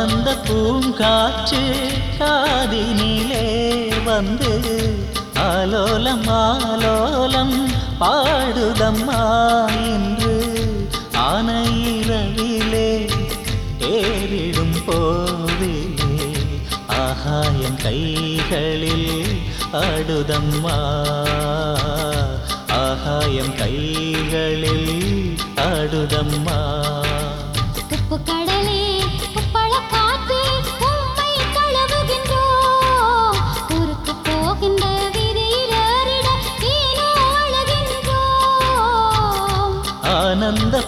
ஆனந்த பூங்காற்று காதினிலே வந்து ஆலோலம் ஆலோலம் பாடுதம்மா இன்று ஆனையிரவிலே ஏறிடும் போதிலே ஆகாயம் கைகளில் ஆடுதம்மா.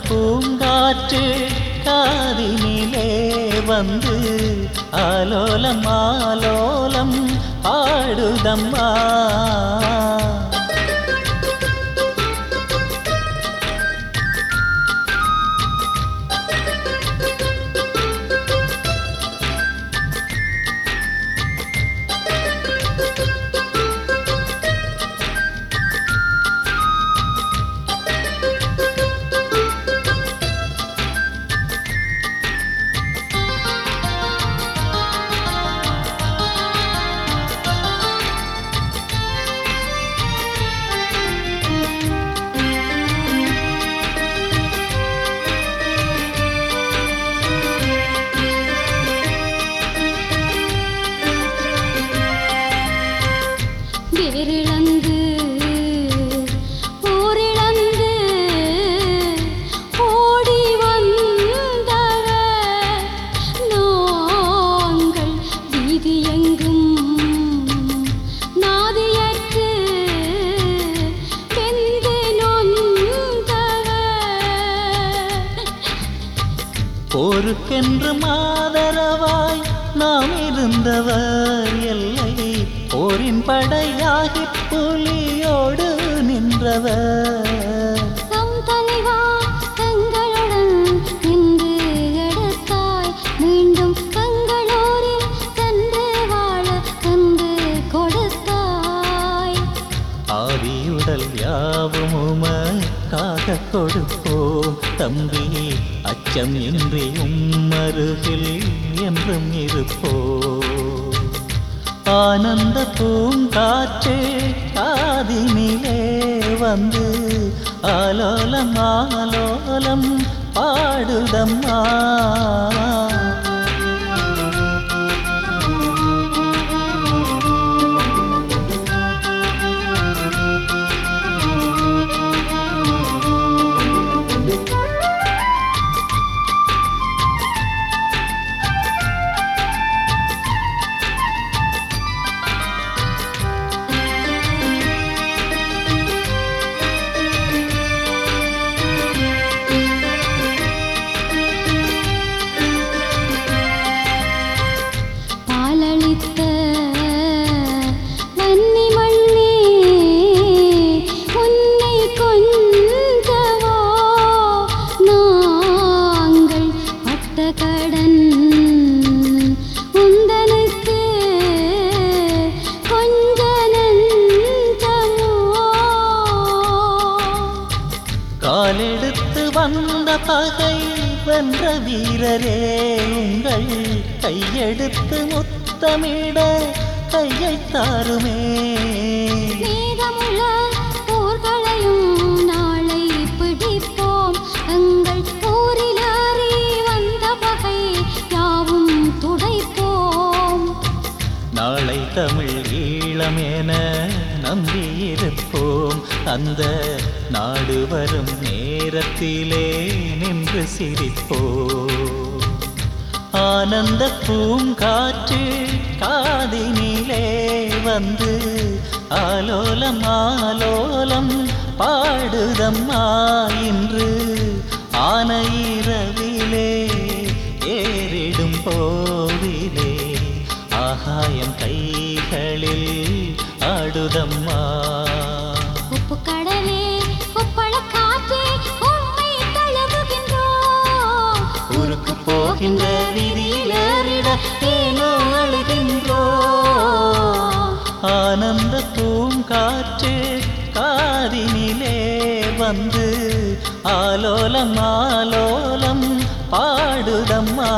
பூங்காற்று காதினிலே வந்து ஆலோலம் ஆலோலம் ஆடுதம்மா பேரிழந்து போரிழந்து ஓடி வந்தவர் நாங்கள் வீதியெங்கும் நாதியற்று வெந்து நொந்தவர் போருக்கென்று மாதரவாய் நாம் இருந்தவர் எல்லை போரின் படையாகி புலியோடு நின்றவர். தம் தலைவா தங்களுடன் நின்று எடுத்தாய். மீண்டும் தங்களூரில் சென்று வாழ தந்து கொடுத்தாய். ஆவியுடல் யாவும் உமக்காக கொடுப்போம் தம்பி. அச்சம் இன்றி உம்மருகில் என்றும் இருப்போம். ஆனந்த பூங்காற்றே காதினிலே வந்து ஆலோலம் ஆலோலம் பாடுதம்மா. கடன் உந்தனுக்கு காலெடுத்து வந்த பகை வென்ற வீரரே உங்கள் கையெடுத்து முத்தமிட கையை தாருமே. தமிழ் ஈழமென நம்பியிருப்போம். அந்த நாடு வரும் நேரத்திலே நின்று சிரிப்போம். ஆனந்த பூங்காற்று காதினிலே வந்து ஆலோலம் ஆலோலம் பாடுதம்மா இன்று. ஆகாயம் கைகளில் ஆடுதம்மா. உப்பு கடலே உப்பள காற்றே உம்மை தழுவுகின்றோம். ஊருக்கு போகின்ற வீதியில் ஏறிட ஏனோ அழுகின்றோ. ஆனந்த பூங்காற்று காதினிலே வந்து ஆலோலம் ஆலோலம் பாடுதம்மா.